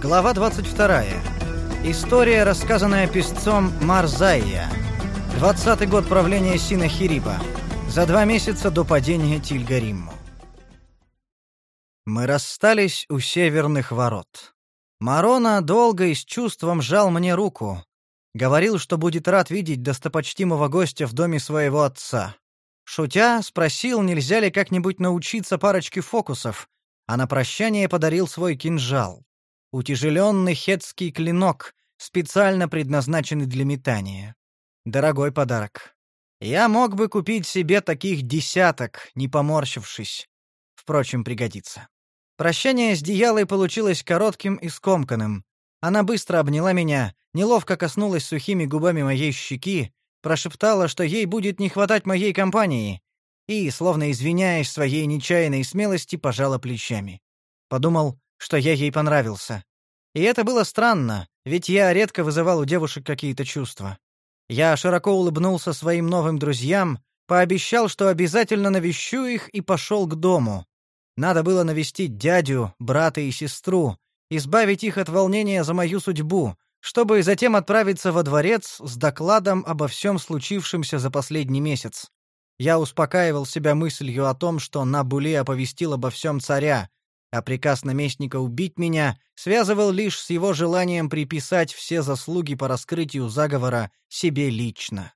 Глава 22. История, рассказанная писцом Марзайя. 20 год правления Синахириба. За два месяца до падения Тильгаримму. Мы расстались у северных ворот. Марона долго и с чувством жал мне руку. Говорил, что будет рад видеть достопочтимого гостя в доме своего отца. Шутя, спросил, нельзя ли как-нибудь научиться парочке фокусов, а на прощание подарил свой кинжал. Утяжеленный хетский клинок, специально предназначенный для метания. Дорогой подарок. Я мог бы купить себе таких десяток, не поморщившись. Впрочем, пригодится. Прощание с Диялой получилось коротким и скомканным. Она быстро обняла меня, неловко коснулась сухими губами моей щеки, прошептала, что ей будет не хватать моей компании, и, словно извиняясь своей нечаянной смелости, пожала плечами. Подумал, что я ей понравился. И это было странно, ведь я редко вызывал у девушек какие-то чувства. Я широко улыбнулся своим новым друзьям, пообещал, что обязательно навещу их и пошел к дому. Надо было навестить дядю, брата и сестру, избавить их от волнения за мою судьбу, чтобы затем отправиться во дворец с докладом обо всем случившемся за последний месяц. Я успокаивал себя мыслью о том, что Набули оповестил обо всем царя, а приказ наместника убить меня связывал лишь с его желанием приписать все заслуги по раскрытию заговора себе лично.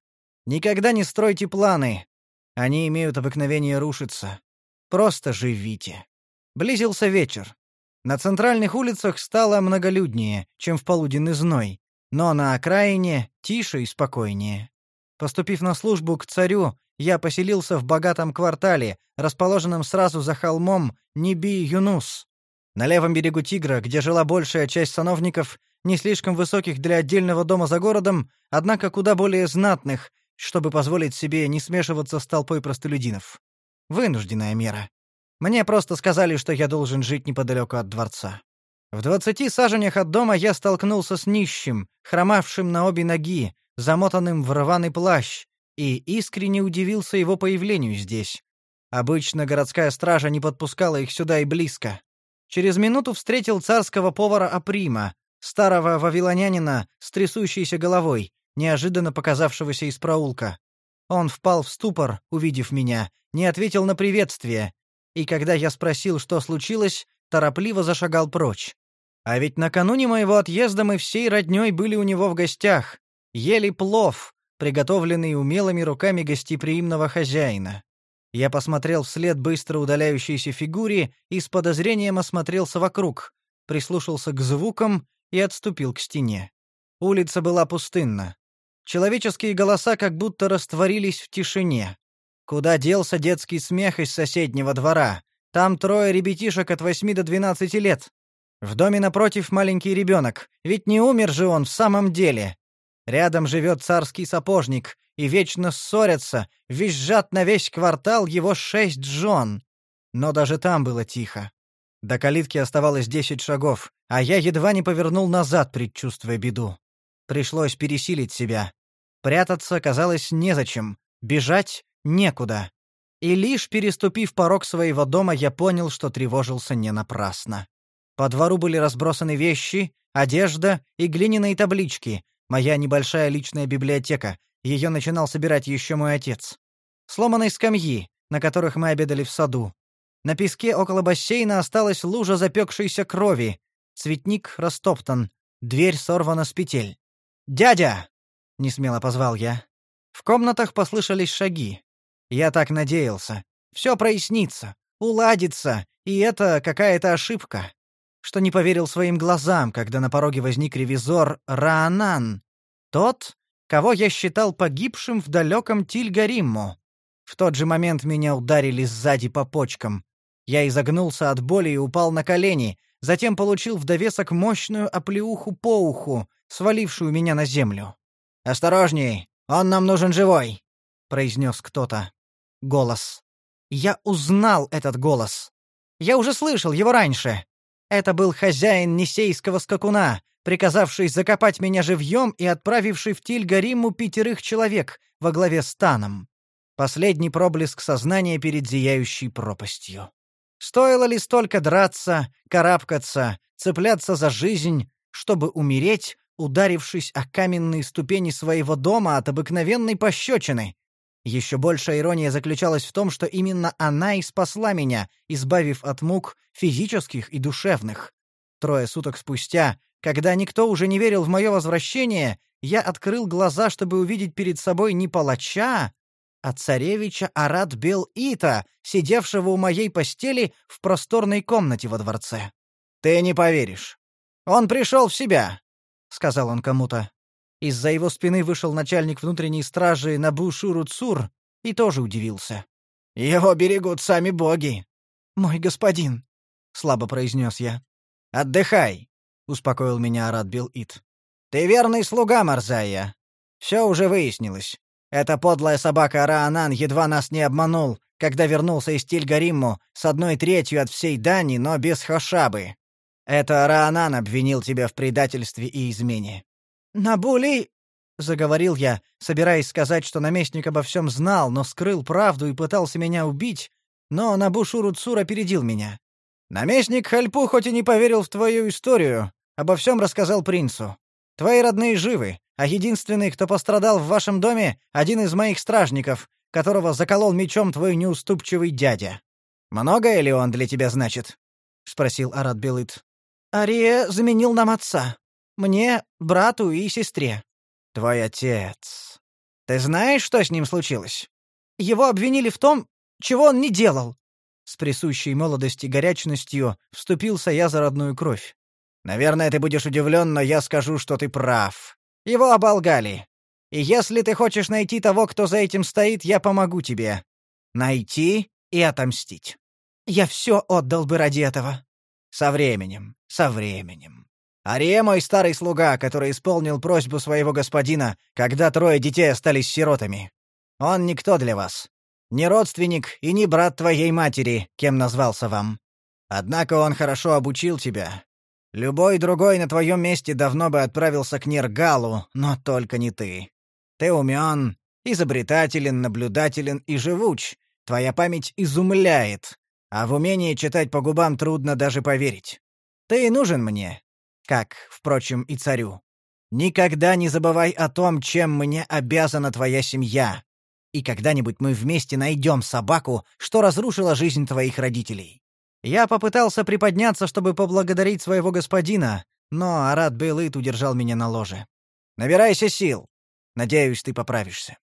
Никогда не стройте планы. Они имеют обыкновение рушиться. Просто живите. Близился вечер. На центральных улицах стало многолюднее, чем в полуденный зной, но на окраине тише и спокойнее. Поступив на службу к царю, я поселился в богатом квартале, расположенном сразу за холмом Ниби-Юнус. На левом берегу Тигра, где жила большая часть сановников, не слишком высоких для отдельного дома за городом, однако куда более знатных, чтобы позволить себе не смешиваться с толпой простолюдинов. Вынужденная мера. Мне просто сказали, что я должен жить неподалеку от дворца. В двадцати саженях от дома я столкнулся с нищим, хромавшим на обе ноги, замотанным в рваный плащ, и искренне удивился его появлению здесь. Обычно городская стража не подпускала их сюда и близко. Через минуту встретил царского повара Априма, старого вавилонянина с трясущейся головой, неожиданно показавшегося из проулка. Он впал в ступор, увидев меня, не ответил на приветствие, и когда я спросил, что случилось, торопливо зашагал прочь. А ведь накануне моего отъезда мы всей роднёй были у него в гостях, ели плов, приготовленный умелыми руками гостеприимного хозяина. Я посмотрел вслед быстро удаляющейся фигуре и с подозрением осмотрелся вокруг, прислушался к звукам и отступил к стене. Улица была пустынна. Человеческие голоса как будто растворились в тишине. Куда делся детский смех из соседнего двора? Там трое ребятишек от восьми до двенадцати лет. В доме напротив маленький ребенок, ведь не умер же он в самом деле. Рядом живет царский сапожник, и вечно ссорятся, визжат на весь квартал его шесть жен. Но даже там было тихо. До калитки оставалось десять шагов, а я едва не повернул назад, предчувствуя беду. Пришлось пересилить себя. Прятаться казалось незачем, бежать некуда. И лишь переступив порог своего дома, я понял, что тревожился не напрасно. По двору были разбросаны вещи, одежда и глиняные таблички, Моя небольшая личная библиотека. Ее начинал собирать еще мой отец. Сломанные скамьи, на которых мы обедали в саду. На песке около бассейна осталась лужа запекшейся крови. Цветник растоптан. Дверь сорвана с петель. «Дядя!» — несмело позвал я. В комнатах послышались шаги. Я так надеялся. Все прояснится, уладится, и это какая-то ошибка что не поверил своим глазам, когда на пороге возник ревизор Раанан, тот, кого я считал погибшим в далеком Тильгаримму. В тот же момент меня ударили сзади по почкам. Я изогнулся от боли и упал на колени, затем получил в довесок мощную оплеуху по уху, свалившую меня на землю. «Осторожней, он нам нужен живой!» — произнес кто-то. Голос. Я узнал этот голос. Я уже слышал его раньше. Это был хозяин Несейского скакуна, приказавший закопать меня живьем и отправивший в Тильгариму пятерых человек во главе с Таном. Последний проблеск сознания перед зияющей пропастью. Стоило ли столько драться, карабкаться, цепляться за жизнь, чтобы умереть, ударившись о каменные ступени своего дома от обыкновенной пощечины. Еще большая ирония заключалась в том, что именно она и спасла меня, избавив от мук физических и душевных. Трое суток спустя, когда никто уже не верил в мое возвращение, я открыл глаза, чтобы увидеть перед собой не палача, а царевича Арат Бел-Ита, сидевшего у моей постели в просторной комнате во дворце. «Ты не поверишь. Он пришел в себя», — сказал он кому-то. Из-за его спины вышел начальник внутренней стражи Набушуру Цур и тоже удивился. «Его берегут сами боги». «Мой господин», — слабо произнес я. «Отдыхай», — успокоил меня Арат Бел-Ит. «Ты верный слуга, Марзая. Все уже выяснилось. Эта подлая собака Раанан едва нас не обманул, когда вернулся из Тильгаримму с одной третью от всей Дани, но без Хошабы. Это Раанан обвинил тебя в предательстве и измене. «Набули!» — заговорил я, собираясь сказать, что наместник обо всем знал, но скрыл правду и пытался меня убить, но Набушуру Цур опередил меня. «Наместник Хальпу хоть и не поверил в твою историю, обо всем рассказал принцу. Твои родные живы, а единственный, кто пострадал в вашем доме, один из моих стражников, которого заколол мечом твой неуступчивый дядя. Многое ли он для тебя значит?» — спросил Арат Белыт. «Ария заменил нам отца», мне, брату и сестре. Твой отец. Ты знаешь, что с ним случилось? Его обвинили в том, чего он не делал. С присущей молодости горячностью вступился я за родную кровь. Наверное, ты будешь удивлен, но я скажу, что ты прав. Его оболгали. И если ты хочешь найти того, кто за этим стоит, я помогу тебе. Найти и отомстить. Я все отдал бы ради этого. Со временем, со временем. Ария мой старый слуга, который исполнил просьбу своего господина, когда трое детей остались сиротами. Он никто для вас. Не родственник и не брат твоей матери, кем назвался вам. Однако он хорошо обучил тебя. Любой другой на твоем месте давно бы отправился к Нергалу, но только не ты. Ты умен, изобретателен, наблюдателен и живуч. Твоя память изумляет, а в умении читать по губам трудно даже поверить. Ты нужен мне, как, впрочем, и царю. Никогда не забывай о том, чем мне обязана твоя семья. И когда-нибудь мы вместе найдем собаку, что разрушила жизнь твоих родителей. Я попытался приподняться, чтобы поблагодарить своего господина, но Арат Бейлыт удержал меня на ложе. Набирайся сил. Надеюсь, ты поправишься.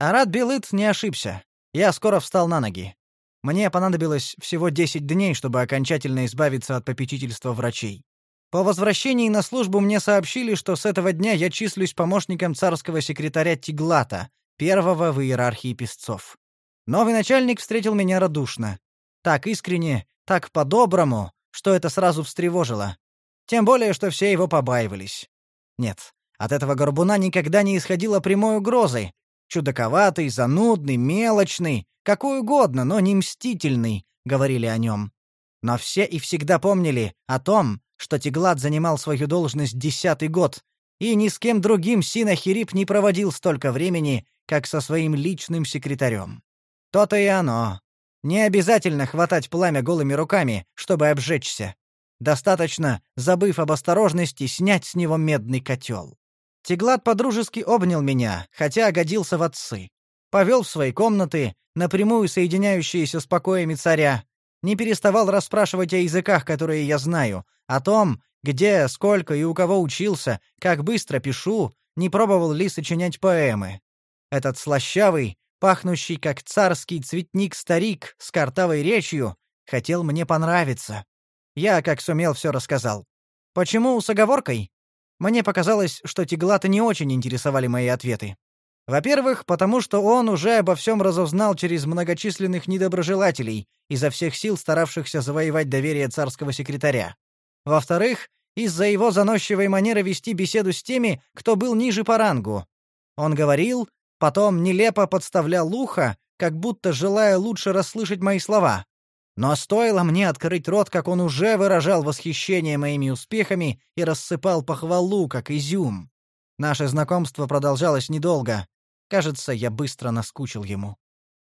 Арат Белыт не ошибся. Я скоро встал на ноги. Мне понадобилось всего 10 дней, чтобы окончательно избавиться от попечительства врачей. По возвращении на службу мне сообщили, что с этого дня я числюсь помощником царского секретаря Тиглата, первого в иерархии песцов. Новый начальник встретил меня радушно. Так искренне, так по-доброму, что это сразу встревожило. Тем более, что все его побаивались. Нет, от этого горбуна никогда не исходило прямой угрозы. Чудаковатый, занудный, мелочный, какой угодно, но не мстительный, говорили о нем. Но все и всегда помнили о том, что Теглат занимал свою должность десятый год, и ни с кем другим Синахирип не проводил столько времени, как со своим личным секретарем. То-то и оно. Не обязательно хватать пламя голыми руками, чтобы обжечься. Достаточно, забыв об осторожности, снять с него медный котел. Теглат подружески обнял меня, хотя годился в отцы. Повел в свои комнаты, напрямую соединяющиеся с покоями царя, не переставал расспрашивать о языках, которые я знаю, о том, где, сколько и у кого учился, как быстро пишу, не пробовал ли сочинять поэмы. Этот слащавый, пахнущий как царский цветник старик с картавой речью, хотел мне понравиться. Я, как сумел, все рассказал. Почему с оговоркой? Мне показалось, что Теглата не очень интересовали мои ответы. Во-первых, потому что он уже обо всем разузнал через многочисленных недоброжелателей, изо всех сил старавшихся завоевать доверие царского секретаря. Во-вторых, из-за его заносчивой манеры вести беседу с теми, кто был ниже по рангу. Он говорил, потом нелепо подставлял ухо, как будто желая лучше расслышать мои слова. Но стоило мне открыть рот, как он уже выражал восхищение моими успехами и рассыпал похвалу, как изюм. Наше знакомство продолжалось недолго. Кажется, я быстро наскучил ему.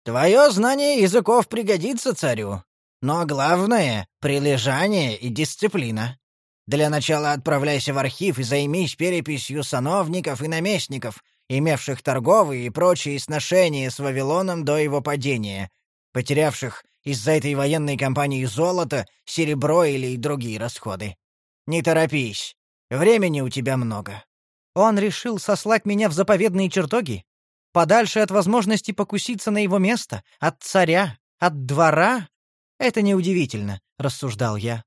«Твое знание языков пригодится царю. Но главное — прилежание и дисциплина. Для начала отправляйся в архив и займись переписью сановников и наместников, имевших торговые и прочие сношения с Вавилоном до его падения, потерявших из-за этой военной кампании золото, серебро или другие расходы. Не торопись. Времени у тебя много. Он решил сослать меня в заповедные чертоги? Подальше от возможности покуситься на его место? От царя? От двора? Это неудивительно, рассуждал я.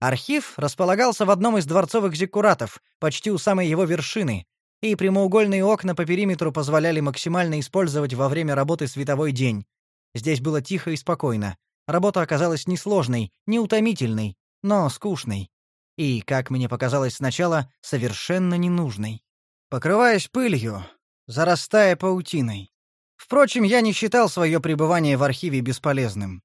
Архив располагался в одном из дворцовых зиккуратов, почти у самой его вершины, и прямоугольные окна по периметру позволяли максимально использовать во время работы световой день. Здесь было тихо и спокойно. Работа оказалась несложной, неутомительной, но скучной. И, как мне показалось сначала, совершенно ненужной. Покрываясь пылью, зарастая паутиной. Впрочем, я не считал свое пребывание в архиве бесполезным.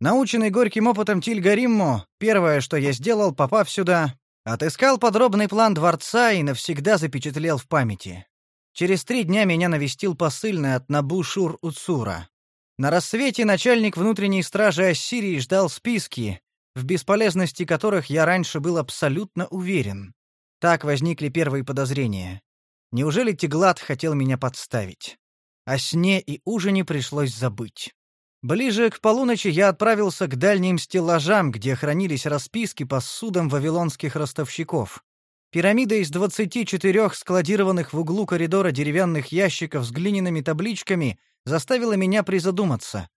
Наученный горьким опытом Тильгариммо, первое, что я сделал, попав сюда, отыскал подробный план дворца и навсегда запечатлел в памяти. Через три дня меня навестил посыльный от Набу-Шур-Уцура. На рассвете начальник внутренней стражи Ассирии ждал списки, в бесполезности которых я раньше был абсолютно уверен. Так возникли первые подозрения. Неужели Теглат хотел меня подставить? О сне и ужине пришлось забыть. Ближе к полуночи я отправился к дальним стеллажам, где хранились расписки по судам вавилонских ростовщиков. Пирамида из 24 складированных в углу коридора деревянных ящиков с глиняными табличками заставила меня призадуматься.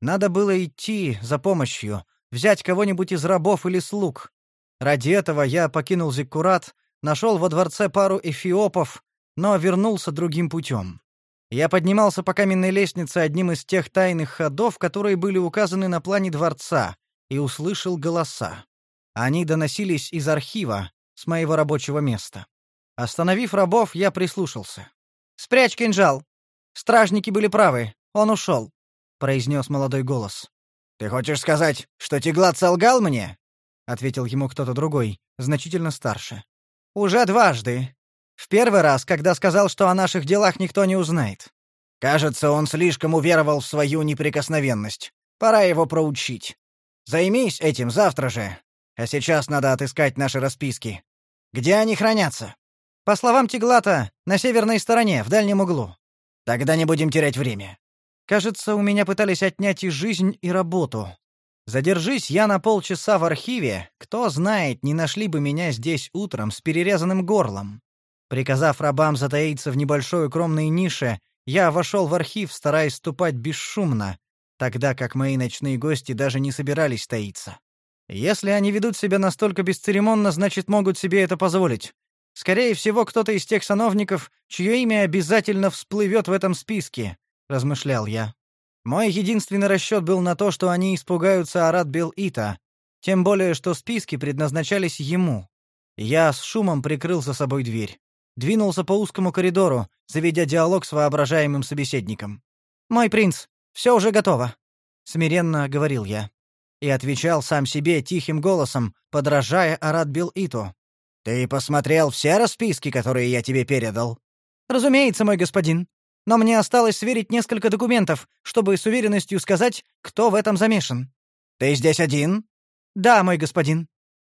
Надо было идти за помощью, взять кого-нибудь из рабов или слуг. Ради этого я покинул Зиккурат, нашел во дворце пару эфиопов, но вернулся другим путем. Я поднимался по каменной лестнице одним из тех тайных ходов, которые были указаны на плане дворца, и услышал голоса. Они доносились из архива, с моего рабочего места. Остановив рабов, я прислушался. «Спрячь кинжал! Стражники были правы, он ушел», — произнес молодой голос. «Ты хочешь сказать, что Теглат солгал мне?» — ответил ему кто-то другой, значительно старше. «Уже дважды. В первый раз, когда сказал, что о наших делах никто не узнает. Кажется, он слишком уверовал в свою неприкосновенность. Пора его проучить. Займись этим завтра же. А сейчас надо отыскать наши расписки. Где они хранятся? По словам Теглата, на северной стороне, в дальнем углу. Тогда не будем терять время. Кажется, у меня пытались отнять и жизнь, и работу. Задержись я на полчаса в архиве, кто знает, не нашли бы меня здесь утром с перерезанным горлом. Приказав рабам затаиться в небольшой укромной нише, я вошел в архив, стараясь ступать бесшумно, тогда как мои ночные гости даже не собирались таиться. Если они ведут себя настолько бесцеремонно, значит, могут себе это позволить. Скорее всего, кто-то из тех сановников, чье имя обязательно всплывет в этом списке, размышлял я. Мой единственный расчет был на то, что они испугаются Арат Бел-Ита, тем более что списки предназначались ему. Я с шумом прикрыл за собой дверь двинулся по узкому коридору, заведя диалог с воображаемым собеседником. «Мой принц, все уже готово», — смиренно говорил я. И отвечал сам себе тихим голосом, подражая Арат Бил Иту. «Ты посмотрел все расписки, которые я тебе передал?» «Разумеется, мой господин. Но мне осталось сверить несколько документов, чтобы с уверенностью сказать, кто в этом замешан». «Ты здесь один?» «Да, мой господин».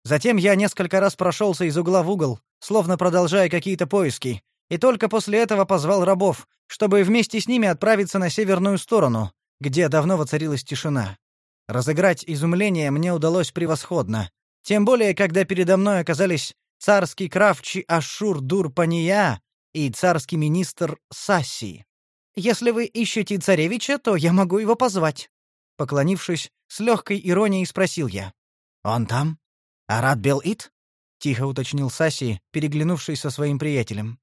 Затем я несколько раз прошелся из угла в угол, словно продолжая какие-то поиски, и только после этого позвал рабов, чтобы вместе с ними отправиться на северную сторону, где давно воцарилась тишина. Разыграть изумление мне удалось превосходно, тем более когда передо мной оказались царский кравчий Ашур Дур-Пания и царский министр Сасси. «Если вы ищете царевича, то я могу его позвать». Поклонившись, с легкой иронией спросил я. «Он там?» «Арат Бел-Ит?» — тихо уточнил Саси, переглянувшись со своим приятелем.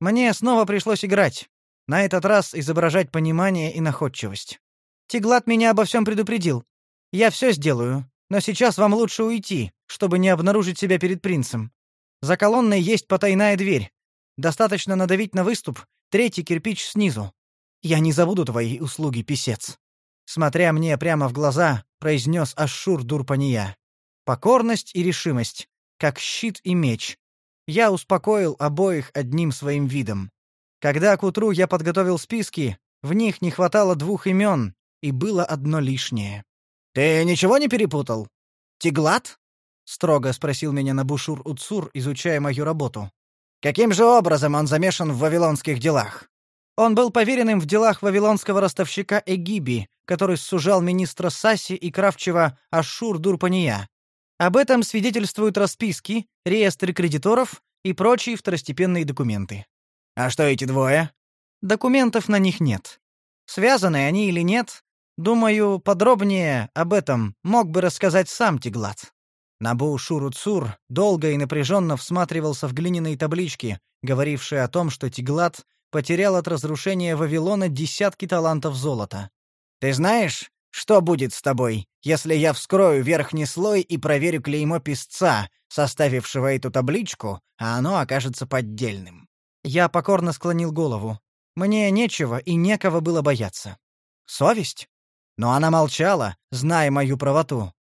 «Мне снова пришлось играть. На этот раз изображать понимание и находчивость. Теглат меня обо всем предупредил. Я все сделаю, но сейчас вам лучше уйти, чтобы не обнаружить себя перед принцем. За колонной есть потайная дверь. Достаточно надавить на выступ, третий кирпич снизу. Я не забуду твои услуги, писец». Смотря мне прямо в глаза, произнес Ашур Дурпания. Покорность и решимость, как щит и меч. Я успокоил обоих одним своим видом. Когда к утру я подготовил списки, в них не хватало двух имен, и было одно лишнее. «Ты ничего не перепутал? Теглат?» — строго спросил меня Набушур-Уцур, изучая мою работу. «Каким же образом он замешан в вавилонских делах?» Он был поверенным в делах вавилонского ростовщика Эгиби, который сужал министра Саси и кравчего Ашур-Дурпания. Об этом свидетельствуют расписки, реестры кредиторов и прочие второстепенные документы. «А что эти двое?» «Документов на них нет. Связаны они или нет, думаю, подробнее об этом мог бы рассказать сам Тиглат». Набу Шуруцур долго и напряженно всматривался в глиняные таблички, говорившие о том, что Тиглат потерял от разрушения Вавилона десятки талантов золота. «Ты знаешь, что будет с тобой, если я вскрою верхний слой и проверю клеймо писца, составившего эту табличку, а оно окажется поддельным?» Я покорно склонил голову. Мне нечего и некого было бояться. Совесть? Но она молчала, зная мою правоту.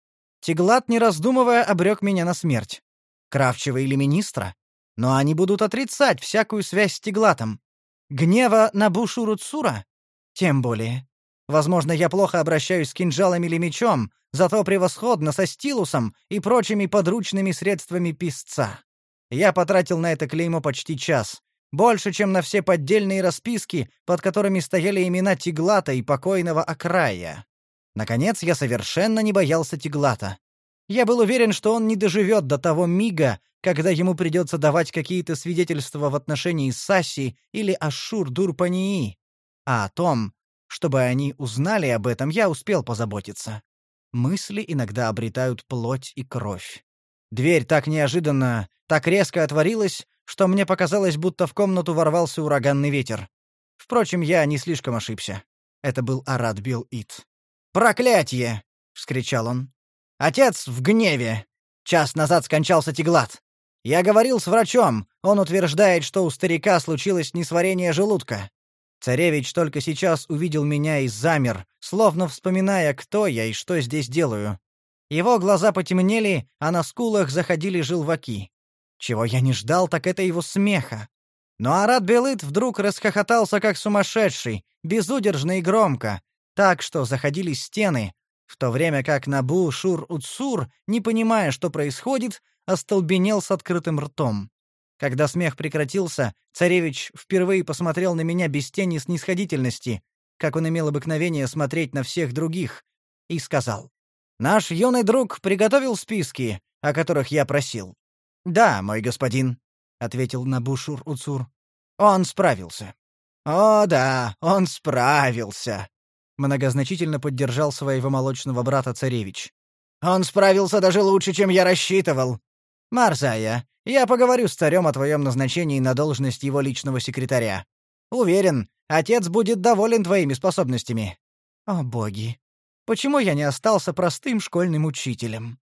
Теглат, не раздумывая, обрек меня на смерть. Кравчева или министра? Но они будут отрицать всякую связь с Теглатом. Гнева на Бушуруцура? Тем более. Возможно, я плохо обращаюсь с кинжалом или мечом, зато превосходно со стилусом и прочими подручными средствами писца. Я потратил на это клеймо почти час. Больше, чем на все поддельные расписки, под которыми стояли имена Тиглата и покойного Акрая. Наконец, я совершенно не боялся Тиглата. Я был уверен, что он не доживет до того мига, когда ему придется давать какие-то свидетельства в отношении Саси или Ашур-Дурпании. А о том, чтобы они узнали об этом, я успел позаботиться. Мысли иногда обретают плоть и кровь. Дверь так неожиданно, так резко отворилась, что мне показалось, будто в комнату ворвался ураганный ветер. Впрочем, я не слишком ошибся. Это был Арат Бил-Ит. «Проклятье!» — вскричал он. «Отец в гневе! Час назад скончался Теглат. Я говорил с врачом. Он утверждает, что у старика случилось несварение желудка. Царевич только сейчас увидел меня и замер, словно вспоминая, кто я и что здесь делаю. Его глаза потемнели, а на скулах заходили желваки. Чего я не ждал, так это его смеха. Но Арат Белыт вдруг расхохотался как сумасшедший, безудержно и громко, так что заходили стены, в то время как Набу Шур-Уцур, не понимая, что происходит, остолбенел с открытым ртом. Когда смех прекратился, царевич впервые посмотрел на меня без тени снисходительности, как он имел обыкновение смотреть на всех других, и сказал: "Наш юный друг приготовил списки, о которых я просил". "Да, мой господин", ответил Набушур Уцур. "Он справился". "О, да, он справился", многозначительно поддержал своего молочного брата царевич. Он справился даже лучше, чем я рассчитывал. Марзая, я поговорю с царем о твоем назначении на должность его личного секретаря. Уверен, отец будет доволен твоими способностями. О боги, почему я не остался простым школьным учителем?